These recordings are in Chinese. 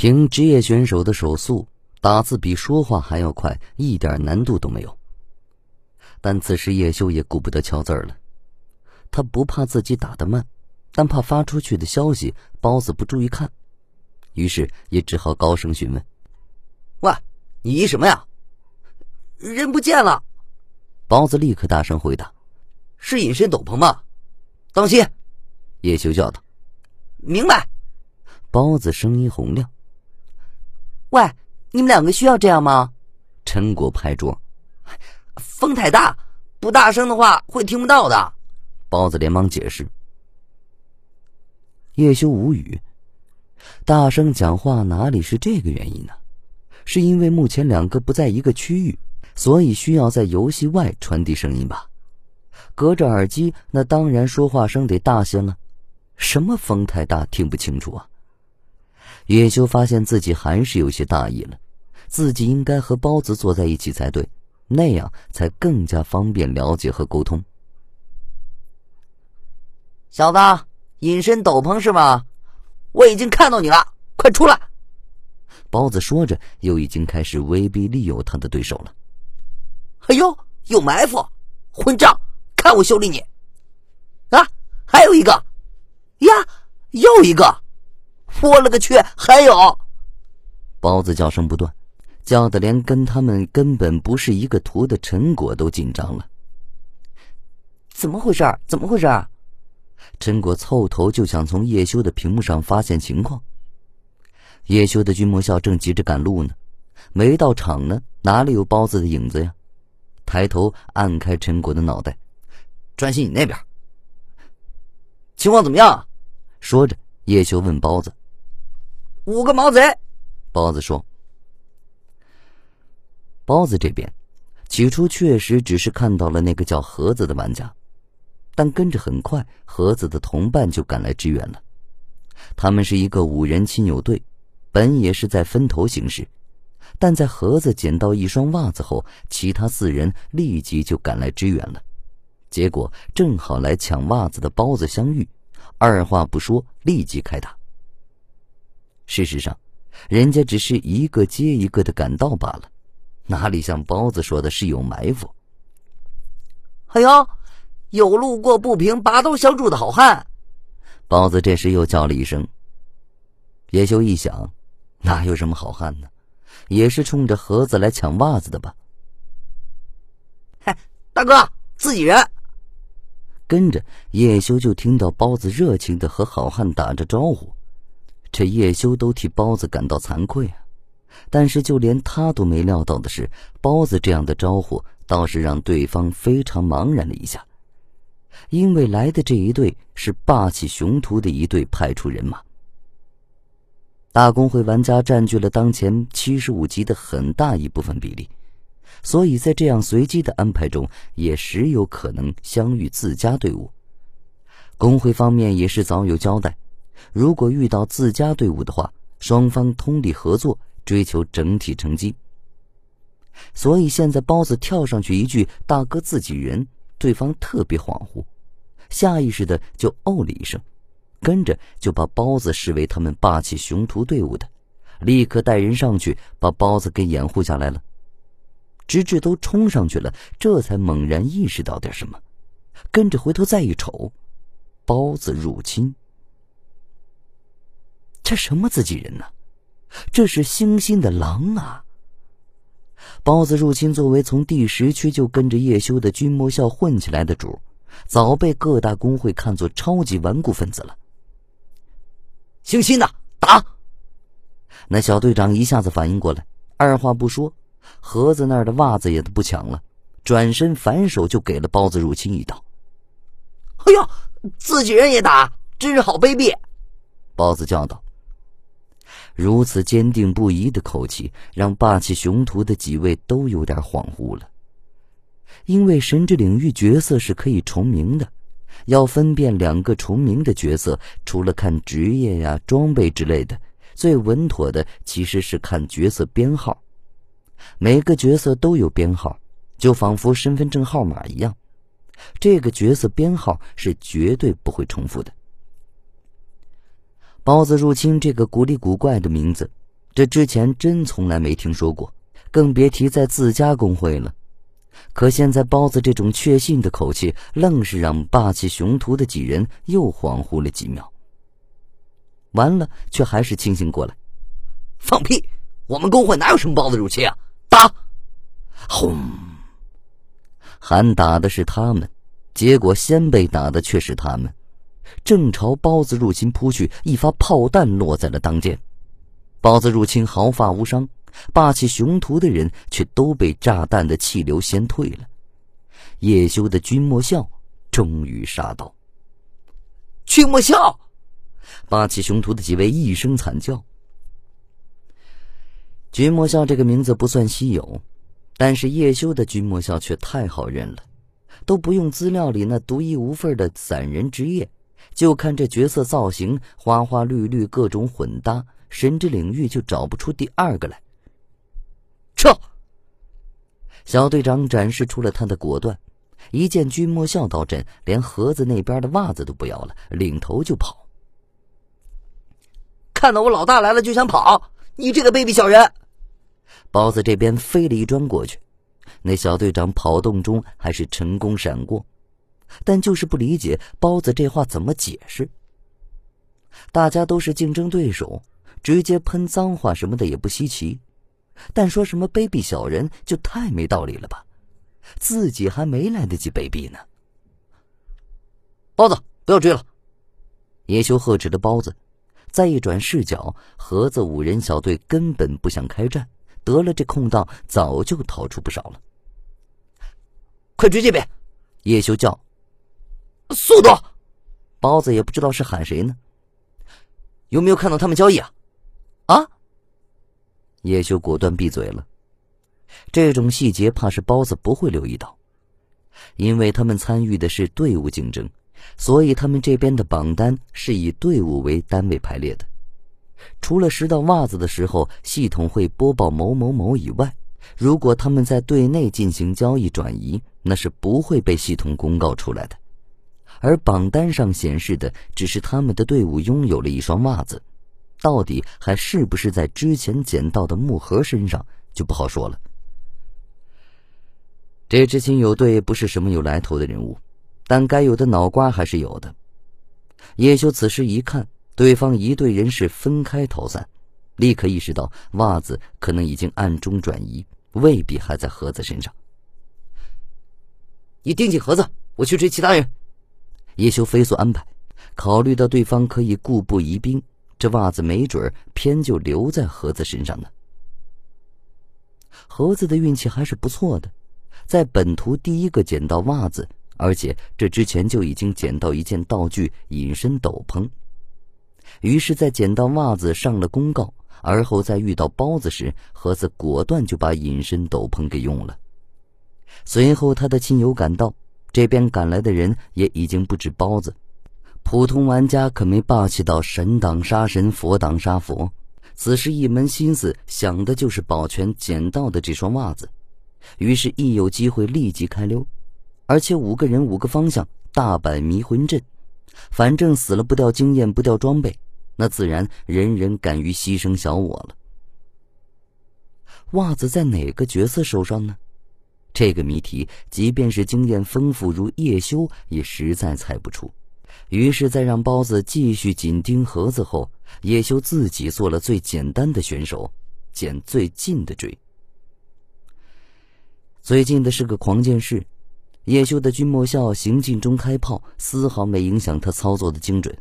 凭职业选手的手速，打字比说话还要快，一点难度都没有。但此时叶修也顾不得敲字了，他不怕自己打得慢，但怕发出去的消息包子不注意看，于是也只好高声询问：“喂，你移什么呀？人不见了。”包子立刻大声回答：“是隐身斗篷吗？当心！”叶修叫道：“明白。”包子声音洪亮。喂，你们两个需要这样吗？陈果拍桌，风太大，不大声的话会听不到的。包子连忙解释。叶修无语，大声讲话哪里是这个原因呢？是因为目前两个不在一个区域，所以需要在游戏外传递声音吧？隔着耳机，那当然说话声得大些了。什么风太大，听不清楚啊？叶修发现自己还是有些大意了，自己应该和包子坐在一起才对，那样才更加方便了解和沟通。小子，隐身斗篷是吗？我已经看到你了，快出来！包子说着，又已经开始威逼利诱他的对手了。哎呦，有埋伏！混账，看我修理你！啊，还有一个，呀，又一个！我勒个去！还有，包子叫声不断，叫的连跟他们根本不是一个图的陈果都紧张了。怎么回事？怎么回事？陈果凑头就想从叶修的屏幕上发现情况。叶修的君莫笑正急着赶路呢，没到场呢，哪里有包子的影子呀？抬头按开陈果的脑袋，专心你那边。情况怎么样？说着，叶修问包子。五个毛贼，包子说。包子这边，起初确实只是看到了那个叫盒子的玩家，但跟着很快，盒子的同伴就赶来支援了。他们是一个五人亲友队，本也是在分头行事，但在盒子捡到一双袜子后，其他四人立即就赶来支援了。结果正好来抢袜子的包子相遇，二话不说，立即开打。事实上，人家只是一个接一个的赶到罢了，哪里像包子说的是有埋伏？哎呦，有路过不平拔刀相助的好汉！包子这时又叫了一声。叶修一想，哪有什么好汉呢？也是冲着盒子来抢袜子的吧？嗨，大哥，自己人！跟着叶修就听到包子热情的和好汉打着招呼。这叶修都替包子感到惭愧啊，但是就连他都没料到的是，包子这样的招呼倒是让对方非常茫然了一下，因为来的这一队是霸气雄图的一队派出人马。大公会玩家占据了当前七十五级的很大一部分比例，所以在这样随机的安排中，也时有可能相遇自家队伍。工会方面也是早有交代。如果遇到自家队伍的话，双方通力合作，追求整体成绩。所以现在包子跳上去一句“大哥自己人”，对方特别恍惚，下意识的就哦了一声，跟着就把包子视为他们霸气雄图队伍的，立刻带人上去把包子给掩护下来了。直至都冲上去了，这才猛然意识到点什么，跟着回头再一瞅，包子入侵。这什么自己人呢？这是星星的狼啊！包子入侵作为从第十区就跟着叶修的君莫笑混起来的主，早被各大工会看作超级顽固分子了。星星的打！那小队长一下子反应过来，二话不说，盒子那儿的袜子也都不抢了，转身反手就给了包子入侵一刀。哎呦，自己人也打，真是好卑鄙！包子叫道。如此坚定不移的口气，让霸气雄图的几位都有点恍惚了。因为神之领域角色是可以重名的，要分辨两个重名的角色，除了看职业呀、装备之类的，最稳妥的其实是看角色编号。每个角色都有编号，就仿佛身份证号码一样，这个角色编号是绝对不会重复的。包子入侵这个古里古怪的名字，这之前真从来没听说过，更别提在自家公会了。可现在包子这种确信的口气，愣是让霸气雄图的几人又恍惚了几秒。完了，却还是清醒过来。放屁！我们工会哪有什么包子入侵啊？打！轰！喊打的是他们，结果先被打的却是他们，正朝包子入侵扑去，一发炮弹落在了当间。包子入侵毫发无伤，霸气雄图的人却都被炸弹的气流先退了。叶修的君莫笑终于杀到。君莫笑！霸气雄图的几位一声惨叫。君莫笑这个名字不算稀有，但是叶修的君莫笑却太好认了，都不用资料里那独一无二的散人职业，就看这角色造型花花绿绿，各种混搭，神之领域就找不出第二个来。撤！小队长展示出了他的果断，一见君莫笑到阵，连盒子那边的袜子都不要了，领头就跑。看到我老大来了就想跑，你这个卑鄙小人！包子这边飞了一砖过去，那小队长跑动中还是成功闪过，但就是不理解包子这话怎么解释。大家都是竞争对手，直接喷脏话什么的也不稀奇，但说什么卑鄙小人就太没道理了吧？自己还没来得及卑鄙呢。包子，不要追了！叶修呵斥着包子，再一转视角，盒子五人小队根本不想开战。得了这空档，早就逃出不少了。快追这边！叶修叫：“速度！”包子也不知道是喊谁呢。有没有看到他们交易啊？啊！叶修果断闭嘴了。这种细节怕是包子不会留意到，因为他们参与的是队伍竞争，所以他们这边的榜单是以队伍为单位排列的。除了拾到袜子的时候，系统会播报某某某以外，如果他们在队内进行交易转移，那是不会被系统公告出来的。而榜单上显示的只是他们的队伍拥有了一双袜子，到底还是不是在之前捡到的木盒身上，就不好说了。这支亲友队不是什么有来头的人物，但该有的脑瓜还是有的。叶修此时一看。对方一队人是分开逃散，立刻意识到袜子可能已经暗中转移，未必还在盒子身上。你盯紧盒子，我去追其他人。叶修飞速安排，考虑到对方可以固步疑兵，这袜子没准偏就留在盒子身上呢。盒子的运气还是不错的，在本图第一个捡到袜子，而且这之前就已经捡到一件道具——隐身斗篷。于是，在捡到袜子上了公告，而后再遇到包子时，盒子果断就把隐身斗篷给用了。随后，他的亲友赶到，这边赶来的人也已经不止包子。普通玩家可没霸气到神挡杀神，佛挡杀佛，此时一门心思想的就是保全捡到的这双袜子。于是，一有机会立即开溜，而且五个人五个方向，大摆迷魂阵。反正死了不掉经验，不掉装备，那自然人人敢于牺牲小我了。袜子在哪个角色手上呢？这个谜题，即便是经验丰富如叶修也实在猜不出。于是，在让包子继续紧盯盒子后，叶修自己做了最简单的选手，捡最近的追。最近的是个狂剑士。叶修的君莫笑行进中开炮，丝毫没影响他操作的精准。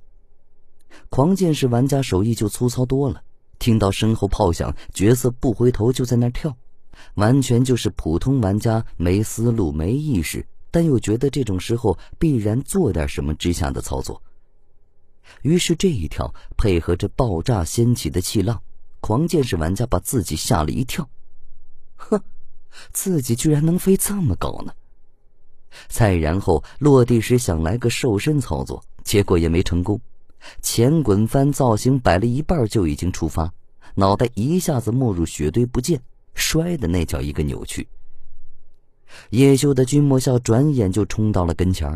狂剑士玩家手艺就粗糙多了，听到身后炮响，角色不回头就在那跳，完全就是普通玩家没思路、没意识，但又觉得这种时候必然做点什么之下的操作。于是这一跳配合着爆炸掀起的气浪，狂剑士玩家把自己吓了一跳，呵，自己居然能飞这么高呢！再然后落地时想来个瘦身操作，结果也没成功。前滚翻造型摆了一半就已经出发，脑袋一下子没入雪堆不见，摔的那叫一个扭曲。叶修的君莫笑转眼就冲到了跟前。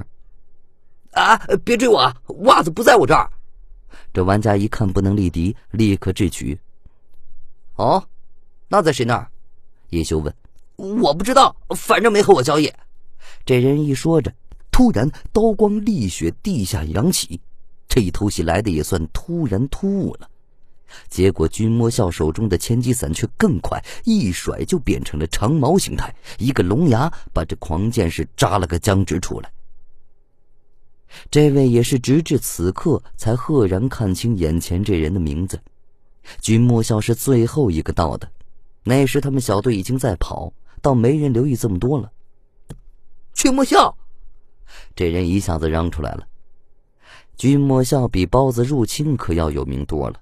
啊！别追我啊！袜子不在我这儿。这玩家一看不能力敌，立刻智取。哦，那在谁那儿？叶修问。我不知道，反正没和我交易。这人一说着，突然刀光沥血，地下扬起。这一偷袭来的也算突然突兀了。结果君莫笑手中的千机伞却更快，一甩就变成了长矛形态，一个龙牙把这狂剑士扎了个僵直出来。这位也是直至此刻才赫然看清眼前这人的名字。君莫笑是最后一个到的，那时他们小队已经在跑，倒没人留意这么多了。君莫笑，这人一下子嚷出来了。君莫笑比包子入侵可要有名多了。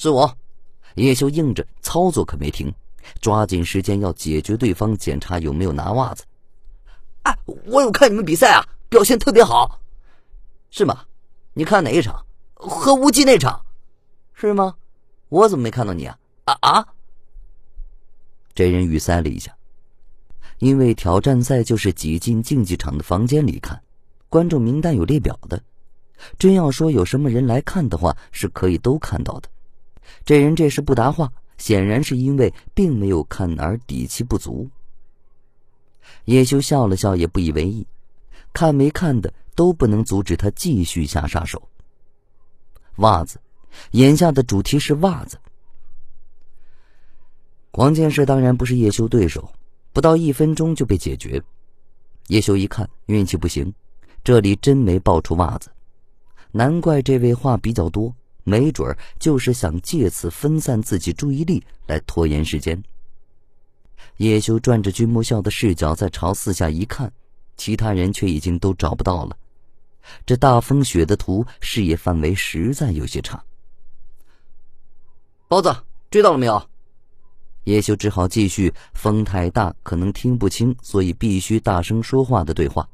是我，叶修应着，操作可没停，抓紧时间要解决对方，检查有没有拿袜子。哎，我有看你们比赛啊，表现特别好，是吗？你看哪一场？和无忌那场，是吗？我怎么没看到你啊？啊啊！这人语塞了一下，因为挑战赛就是挤进竞技场的房间里看，观众名单有列表的，真要说有什么人来看的话，是可以都看到的。这人这时不答话，显然是因为并没有看而底气不足。叶修笑了笑，也不以为意，看没看的都不能阻止他继续下杀手。袜子，眼下的主题是袜子。黄剑士当然不是叶修对手，不到一分钟就被解决。叶修一看运气不行，这里真没爆出袜子，难怪这位话比较多。没准儿就是想借此分散自己注意力，来拖延时间。叶修转着君莫笑的视角，再朝四下一看，其他人却已经都找不到了。这大风雪的图视野范围实在有些差。包子追到了没有？叶修只好继续风太大，可能听不清，所以必须大声说话的对话。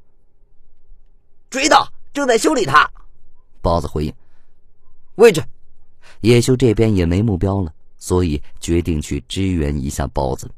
追到，正在修理他。包子回应。位置，叶修这边也没目标了，所以决定去支援一下包子。